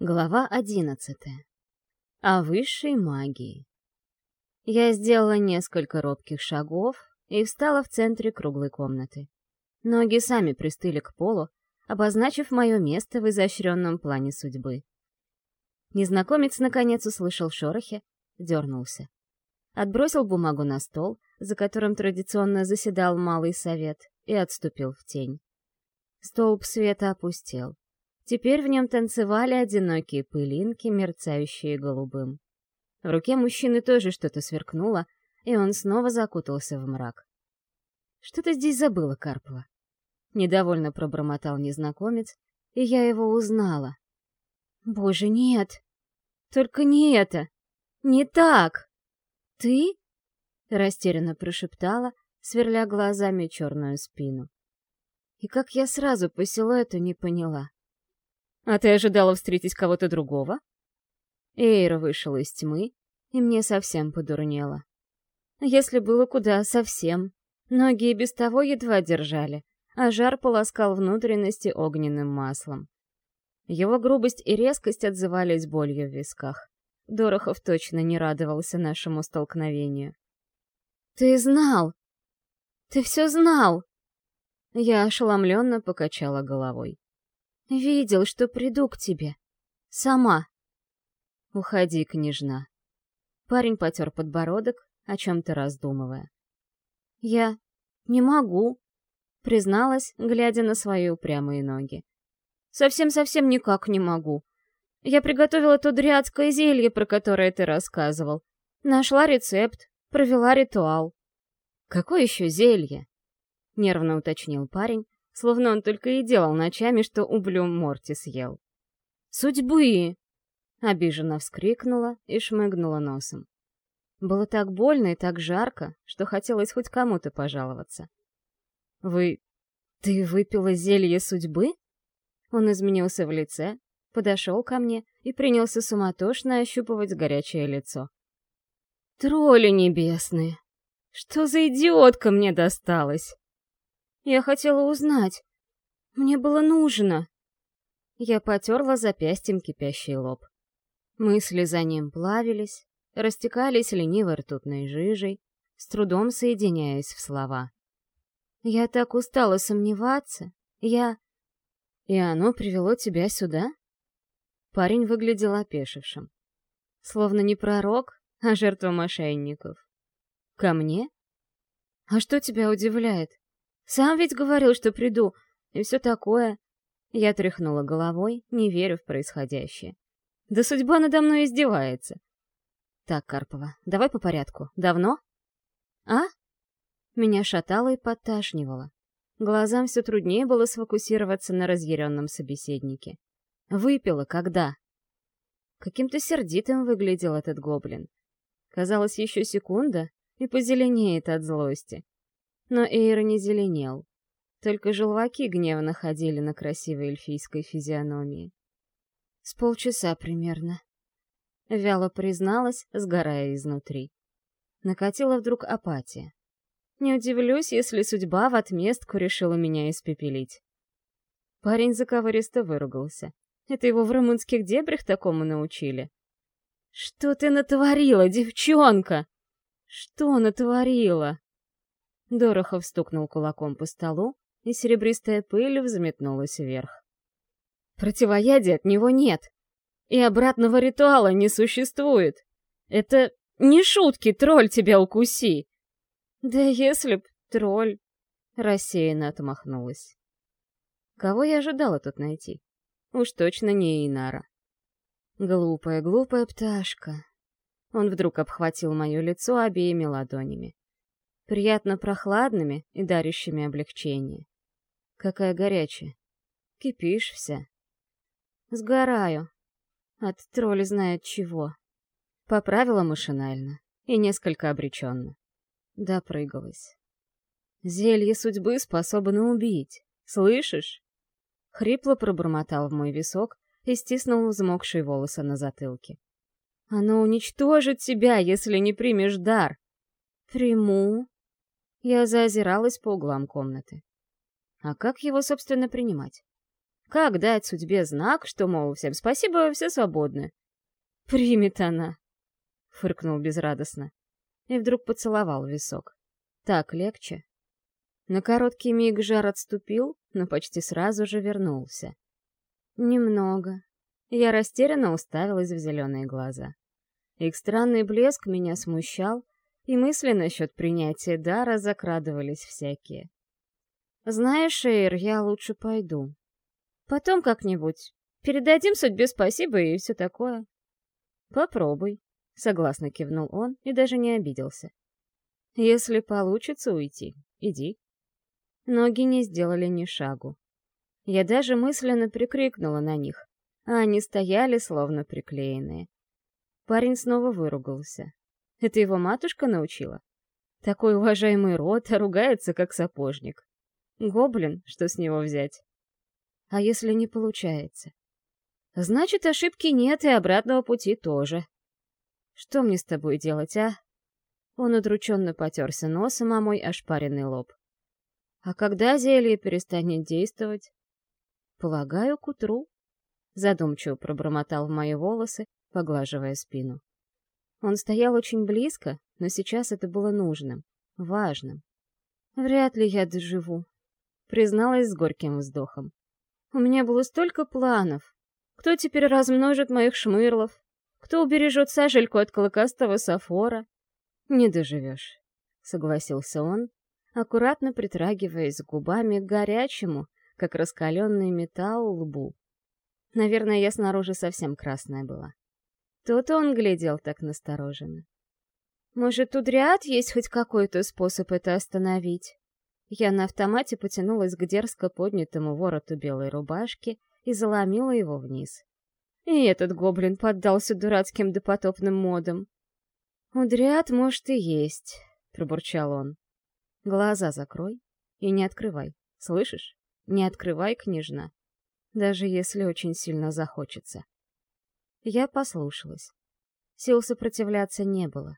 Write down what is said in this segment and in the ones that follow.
Глава одиннадцатая. О высшей магии. Я сделала несколько робких шагов и встала в центре круглой комнаты. Ноги сами пристыли к полу, обозначив мое место в изощренном плане судьбы. Незнакомец наконец услышал шорохи, дернулся. Отбросил бумагу на стол, за которым традиционно заседал малый совет, и отступил в тень. Столб света опустел. Теперь в нем танцевали одинокие пылинки, мерцающие голубым. В руке мужчины тоже что-то сверкнуло, и он снова закутался в мрак. «Что ты здесь забыла, Карпова?» Недовольно пробормотал незнакомец, и я его узнала. «Боже, нет! Только не это! Не так! Ты?» Растерянно прошептала, сверля глазами черную спину. И как я сразу по силуэту не поняла. А ты ожидала встретить кого-то другого? Эйра вышел из тьмы, и мне совсем подурнело. Если было куда, совсем. Ноги и без того едва держали, а жар полоскал внутренности огненным маслом. Его грубость и резкость отзывались болью в висках. Дорохов точно не радовался нашему столкновению. «Ты знал! Ты все знал!» Я ошеломленно покачала головой. Видел, что приду к тебе. Сама. Уходи, княжна. Парень потер подбородок, о чем-то раздумывая. Я не могу, призналась, глядя на свои упрямые ноги. Совсем-совсем никак не могу. Я приготовила то дрядское зелье, про которое ты рассказывал. Нашла рецепт, провела ритуал. Какое еще зелье? Нервно уточнил парень, словно он только и делал ночами, что ублю Морти съел. «Судьбы!» — обиженно вскрикнула и шмыгнула носом. Было так больно и так жарко, что хотелось хоть кому-то пожаловаться. «Вы... ты выпила зелье судьбы?» Он изменился в лице, подошел ко мне и принялся суматошно ощупывать горячее лицо. «Тролли небесные! Что за идиотка мне досталась?» Я хотела узнать. Мне было нужно. Я потерла запястьем кипящий лоб. Мысли за ним плавились, растекались ленивой ртутной жижей, с трудом соединяясь в слова. Я так устала сомневаться. Я... И оно привело тебя сюда? Парень выглядел опешившим. Словно не пророк, а жертва мошенников. Ко мне? А что тебя удивляет? Сам ведь говорил, что приду, и все такое. Я тряхнула головой, не верю в происходящее. Да судьба надо мной издевается. Так, Карпова, давай по порядку. Давно? А? Меня шатало и подташнивало. Глазам все труднее было сфокусироваться на разъяренном собеседнике. Выпила когда? Каким-то сердитым выглядел этот гоблин. Казалось, еще секунда, и позеленеет от злости. Но Эйр не зеленел. Только желваки гневно ходили на красивой эльфийской физиономии. С полчаса примерно. Вяло призналась, сгорая изнутри. Накатила вдруг апатия. Не удивлюсь, если судьба в отместку решила меня испепелить. Парень заковыристо выругался. Это его в румынских дебрях такому научили. «Что ты натворила, девчонка?» «Что натворила?» Дорохов стукнул кулаком по столу, и серебристая пыль взметнулась вверх. Противоядия от него нет. И обратного ритуала не существует. Это не шутки, тролль тебя укуси. Да если б тролль... Рассеянно отмахнулась. Кого я ожидала тут найти? Уж точно не Инара. Глупая, глупая пташка. Он вдруг обхватил мое лицо обеими ладонями приятно прохладными и дарящими облегчение. Какая горячая. Кипишь вся. Сгораю. От тролли знает чего. Поправила машинально и несколько обреченно. Допрыгалась. Зелье судьбы способно убить. Слышишь? Хрипло пробормотал в мой висок и стиснул взмокшие волосы на затылке. Оно уничтожит тебя, если не примешь дар. Приму, я заозиралась по углам комнаты. А как его, собственно, принимать? Как дать судьбе знак, что, мол, всем спасибо, все свободны? Примет она, — фыркнул безрадостно. И вдруг поцеловал висок. Так легче. На короткий миг жар отступил, но почти сразу же вернулся. Немного. Я растерянно уставилась в зеленые глаза. Их странный блеск меня смущал, и мысли насчет принятия дара закрадывались всякие. «Знаешь, Эйр, я лучше пойду. Потом как-нибудь. Передадим судьбе спасибо и все такое». «Попробуй», — согласно кивнул он и даже не обиделся. «Если получится уйти, иди». Ноги не сделали ни шагу. Я даже мысленно прикрикнула на них, а они стояли словно приклеенные. Парень снова выругался. Это его матушка научила? Такой уважаемый род, а ругается, как сапожник. Гоблин, что с него взять? А если не получается? Значит, ошибки нет и обратного пути тоже. Что мне с тобой делать, а? Он удрученно потерся носом о мой ошпаренный лоб. А когда зелье перестанет действовать? Полагаю, к утру. Задумчиво пробормотал в мои волосы, поглаживая спину. Он стоял очень близко, но сейчас это было нужным, важным. Вряд ли я доживу, призналась с горьким вздохом. У меня было столько планов. Кто теперь размножит моих шмырлов? Кто убережет сажельку от клыкастого сафора? Не доживешь, согласился он, аккуратно притрагиваясь губами к горячему, как раскаленный металл, лбу. Наверное, я снаружи совсем красная была. То-то он глядел так настороженно. Может, у Дриад есть хоть какой-то способ это остановить? Я на автомате потянулась к дерзко поднятому вороту белой рубашки и заломила его вниз. И этот гоблин поддался дурацким допотопным модам. «У Дриад, может, и есть», — пробурчал он. «Глаза закрой и не открывай, слышишь? Не открывай, княжна, даже если очень сильно захочется». Я послушалась. Сил сопротивляться не было.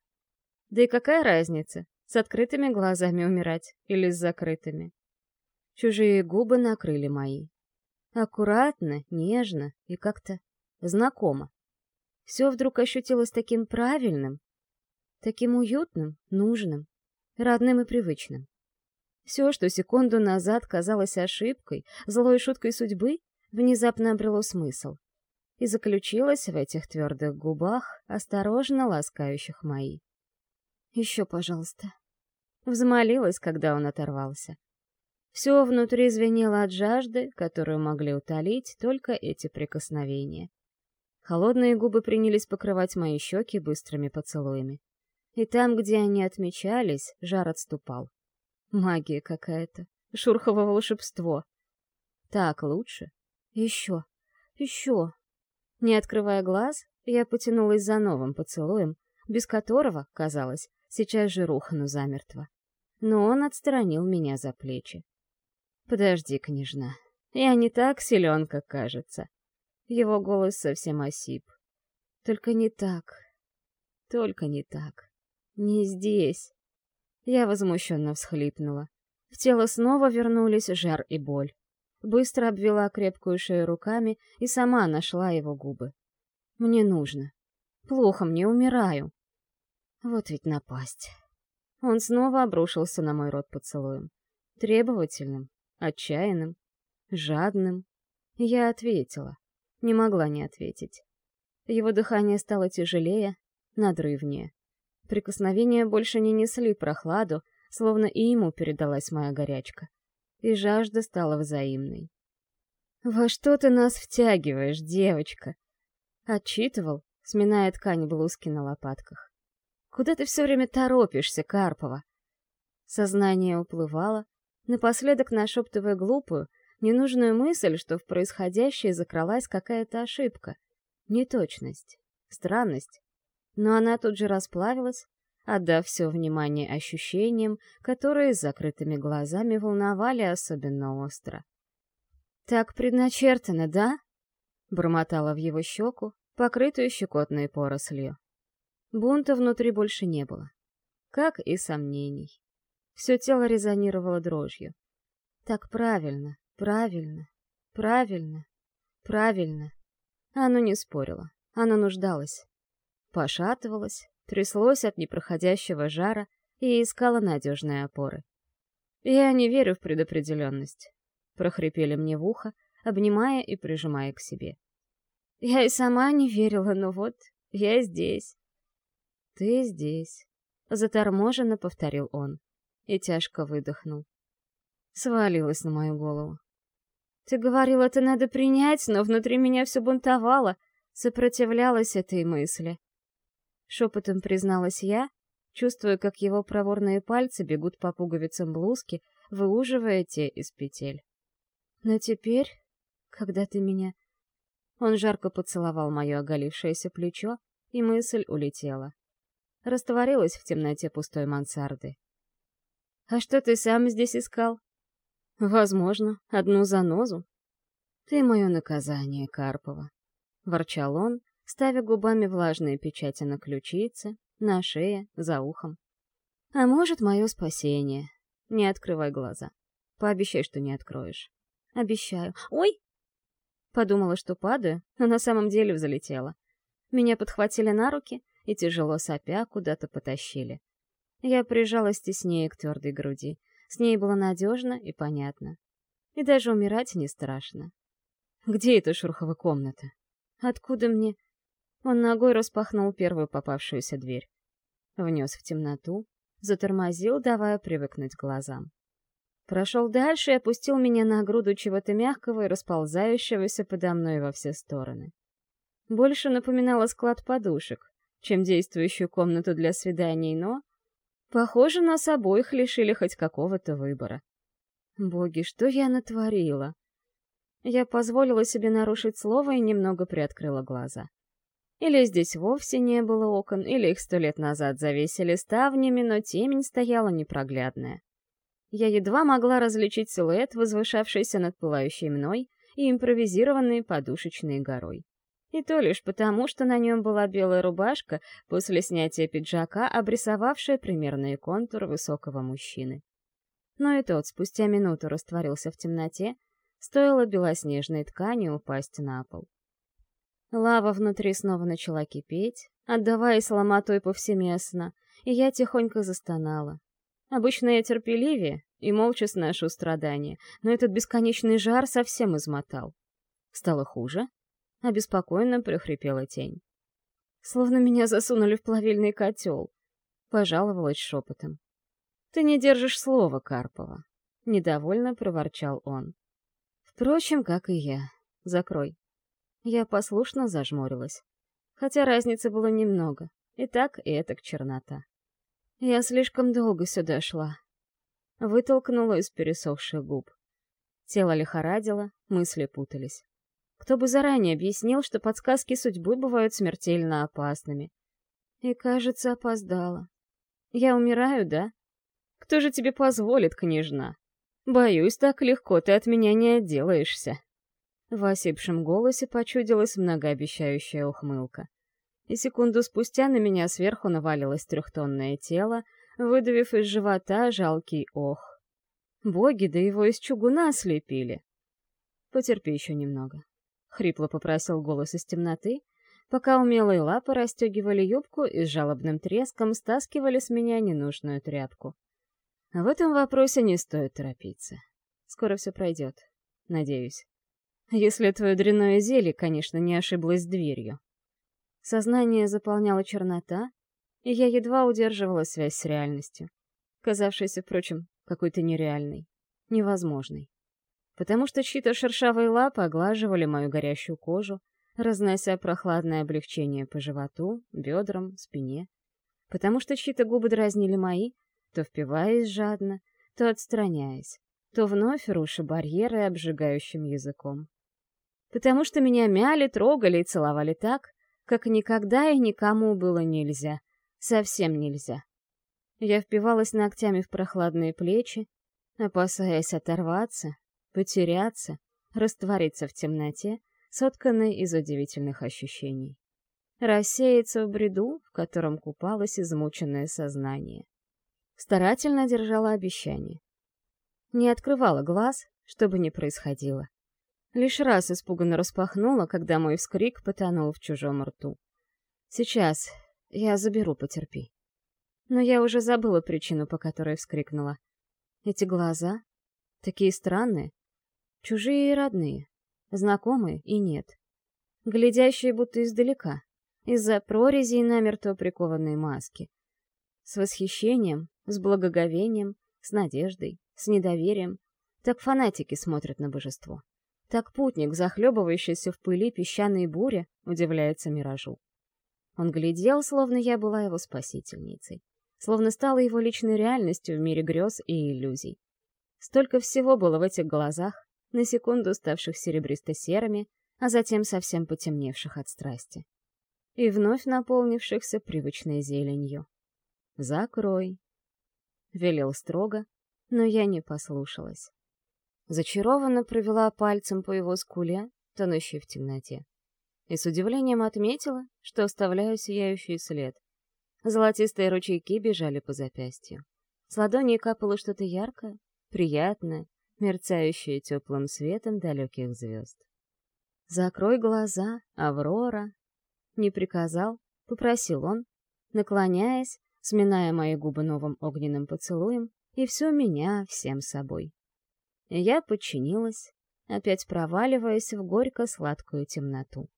Да и какая разница, с открытыми глазами умирать или с закрытыми? Чужие губы накрыли мои. Аккуратно, нежно и как-то знакомо. Все вдруг ощутилось таким правильным, таким уютным, нужным, родным и привычным. Все, что секунду назад казалось ошибкой, злой шуткой судьбы, внезапно обрело смысл и заключилась в этих твердых губах, осторожно ласкающих мои. «Еще, пожалуйста». Взмолилась, когда он оторвался. Все внутри звенело от жажды, которую могли утолить только эти прикосновения. Холодные губы принялись покрывать мои щеки быстрыми поцелуями. И там, где они отмечались, жар отступал. Магия какая-то. Шурхово волшебство. Так лучше? Еще. Еще. Не открывая глаз, я потянулась за новым поцелуем, без которого, казалось, сейчас же рухну замертво. Но он отстранил меня за плечи. «Подожди, княжна, я не так силен, как кажется». Его голос совсем осип. «Только не так. Только не так. Не здесь». Я возмущенно всхлипнула. В тело снова вернулись жар и боль быстро обвела крепкую шею руками и сама нашла его губы. «Мне нужно. Плохо мне, умираю». Вот ведь напасть. Он снова обрушился на мой рот поцелуем. Требовательным, отчаянным, жадным. Я ответила. Не могла не ответить. Его дыхание стало тяжелее, надрывнее. Прикосновения больше не несли прохладу, словно и ему передалась моя горячка и жажда стала взаимной. «Во что ты нас втягиваешь, девочка?» Отчитывал, сминая ткань блузки на лопатках. «Куда ты все время торопишься, Карпова?» Сознание уплывало, напоследок нашептывая глупую, ненужную мысль, что в происходящее закралась какая-то ошибка, неточность, странность. Но она тут же расплавилась, отдав все внимание ощущениям, которые с закрытыми глазами волновали особенно остро. «Так предначертано, да?» — бормотала в его щеку, покрытую щекотной порослью. Бунта внутри больше не было. Как и сомнений. Все тело резонировало дрожью. Так правильно, правильно. Правильно, правильно. Оно не спорило, оно нуждалось. Пошатывалось, тряслось от непроходящего жара и искало надежные опоры. «Я не верю в предопределенность», — прохрипели мне в ухо, обнимая и прижимая к себе. «Я и сама не верила, но вот я здесь». «Ты здесь», — заторможенно повторил он и тяжко выдохнул. Свалилась на мою голову. «Ты говорил, это надо принять, но внутри меня все бунтовало, сопротивлялась этой мысли». Шепотом призналась я, чувствуя, как его проворные пальцы бегут по пуговицам блузки, выуживая те из петель. Но теперь, когда ты меня... Он жарко поцеловал мое оголившееся плечо, и мысль улетела. Растворилась в темноте пустой мансарды. «А что ты сам здесь искал?» «Возможно, одну занозу». «Ты мое наказание, Карпова», — ворчал он, ставя губами влажные печати на ключице, на шее, за ухом. «А может, мое спасение. Не открывай глаза. Пообещай, что не откроешь». «Обещаю». «Ой!» Подумала, что падаю, но на самом деле взлетела. Меня подхватили на руки и, тяжело сопя, куда-то потащили. Я прижалась теснее к твердой груди. С ней было надежно и понятно. И даже умирать не страшно. Где эта шурхова комната? Откуда мне... Он ногой распахнул первую попавшуюся дверь. Внес в темноту, затормозил, давая привыкнуть глазам. Прошел дальше и опустил меня на груду чего-то мягкого и расползающегося подо мной во все стороны. Больше напоминало склад подушек, чем действующую комнату для свиданий, но... Похоже, нас обоих лишили хоть какого-то выбора. Боги, что я натворила? Я позволила себе нарушить слово и немного приоткрыла глаза. Или здесь вовсе не было окон, или их сто лет назад завесили ставнями, но темень стояла непроглядная. Я едва могла различить силуэт, возвышавшийся над пылающей мной, и импровизированной подушечной горой. И то лишь потому, что на нем была белая рубашка, после снятия пиджака, обрисовавшая примерные контуры высокого мужчины. Но и тот спустя минуту растворился в темноте, стоило белоснежной ткани упасть на пол. Лава внутри снова начала кипеть, отдаваясь ломотой повсеместно, и я тихонько застонала. Обычно я терпеливее и молча сношу страдания, но этот бесконечный жар совсем измотал. Стало хуже? Обеспокоенно прохрипела тень. Словно меня засунули в плавильный котел. Пожаловалась шепотом. «Ты не держишь слова, Карпова», — недовольно проворчал он. «Впрочем, как и я. Закрой». Я послушно зажмурилась. Хотя разницы было немного. И так, и это чернота. Я слишком долго сюда шла. Вытолкнула из пересохших губ. Тело лихорадило, мысли путались. Кто бы заранее объяснил, что подсказки судьбы бывают смертельно опасными. И, кажется, опоздала. Я умираю, да? Кто же тебе позволит, княжна? Боюсь, так легко ты от меня не отделаешься. В осипшем голосе почудилась многообещающая ухмылка. И секунду спустя на меня сверху навалилось трехтонное тело, выдавив из живота жалкий ох. Боги, да его из чугуна слепили. Потерпи еще немного. Хрипло попросил голос из темноты, пока умелые лапы расстегивали юбку и с жалобным треском стаскивали с меня ненужную тряпку. В этом вопросе не стоит торопиться. Скоро все пройдет. Надеюсь. Если твое дрянное зелье, конечно, не ошиблось дверью. Сознание заполняло чернота, и я едва удерживала связь с реальностью, казавшейся, впрочем, какой-то нереальной, невозможной. Потому что чьи-то шершавые лапы оглаживали мою горящую кожу, разнося прохладное облегчение по животу, бедрам, спине. Потому что чьи-то губы дразнили мои, то впиваясь жадно, то отстраняясь, то вновь руши барьеры обжигающим языком потому что меня мяли, трогали и целовали так, как никогда и никому было нельзя, совсем нельзя. Я впивалась ногтями в прохладные плечи, опасаясь оторваться, потеряться, раствориться в темноте, сотканной из удивительных ощущений. Рассеяться в бреду, в котором купалось измученное сознание. Старательно держала обещание. Не открывала глаз, что бы ни происходило. Лишь раз испуганно распахнула, когда мой вскрик потонул в чужом рту. «Сейчас. Я заберу, потерпи». Но я уже забыла причину, по которой вскрикнула. Эти глаза? Такие странные. Чужие и родные. Знакомые и нет. Глядящие будто издалека. Из-за прорези и намертво прикованной маски. С восхищением, с благоговением, с надеждой, с недоверием. Так фанатики смотрят на божество. Так путник, захлебывающийся в пыли песчаной бури, удивляется миражу. Он глядел, словно я была его спасительницей, словно стала его личной реальностью в мире грез и иллюзий. Столько всего было в этих глазах, на секунду ставших серебристо-серыми, а затем совсем потемневших от страсти. И вновь наполнившихся привычной зеленью. «Закрой», — велел строго, но я не послушалась. Зачарованно провела пальцем по его скуле, тонущей в темноте. И с удивлением отметила, что оставляю сияющий след. Золотистые ручейки бежали по запястью. С ладони капало что-то яркое, приятное, мерцающее теплым светом далеких звезд. «Закрой глаза, Аврора!» Не приказал, попросил он, наклоняясь, сминая мои губы новым огненным поцелуем, и все меня всем собой. Я подчинилась, опять проваливаясь в горько-сладкую темноту.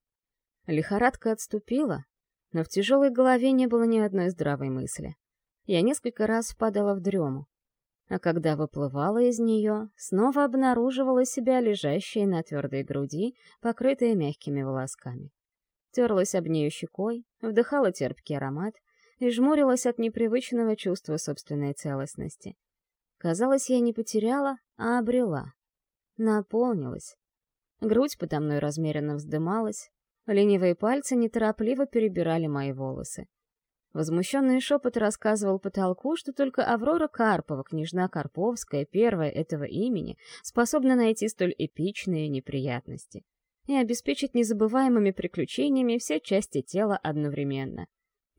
Лихорадка отступила, но в тяжелой голове не было ни одной здравой мысли. Я несколько раз впадала в дрему, а когда выплывала из нее, снова обнаруживала себя лежащей на твердой груди, покрытой мягкими волосками. Терлась об нее щекой, вдыхала терпкий аромат и жмурилась от непривычного чувства собственной целостности. Казалось, я не потеряла, а обрела. Наполнилась. Грудь подо мной размеренно вздымалась, ленивые пальцы неторопливо перебирали мои волосы. Возмущенный шепот рассказывал потолку, что только Аврора Карпова, княжна Карповская, первая этого имени, способна найти столь эпичные неприятности и обеспечить незабываемыми приключениями все части тела одновременно.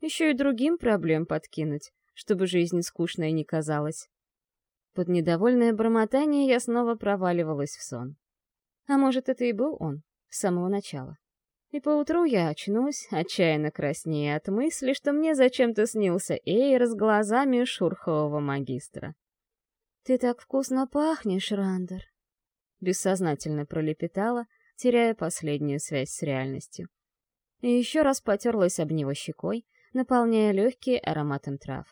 Еще и другим проблем подкинуть, чтобы жизнь скучной не казалась. Под недовольное бормотание я снова проваливалась в сон. А может, это и был он с самого начала. И поутру я очнусь, отчаянно краснея от мысли, что мне зачем-то снился Эйр с глазами шурхового магистра. «Ты так вкусно пахнешь, Рандер!» Бессознательно пролепетала, теряя последнюю связь с реальностью. И еще раз потерлась об него щекой, наполняя легкие ароматом трав.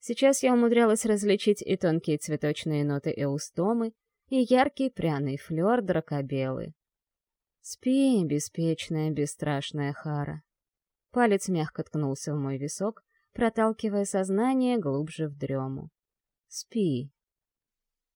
Сейчас я умудрялась различить и тонкие цветочные ноты эустомы, и яркий пряный флёр дракобелы. Спи, беспечная, бесстрашная Хара. Палец мягко ткнулся в мой висок, проталкивая сознание глубже в дрему. Спи,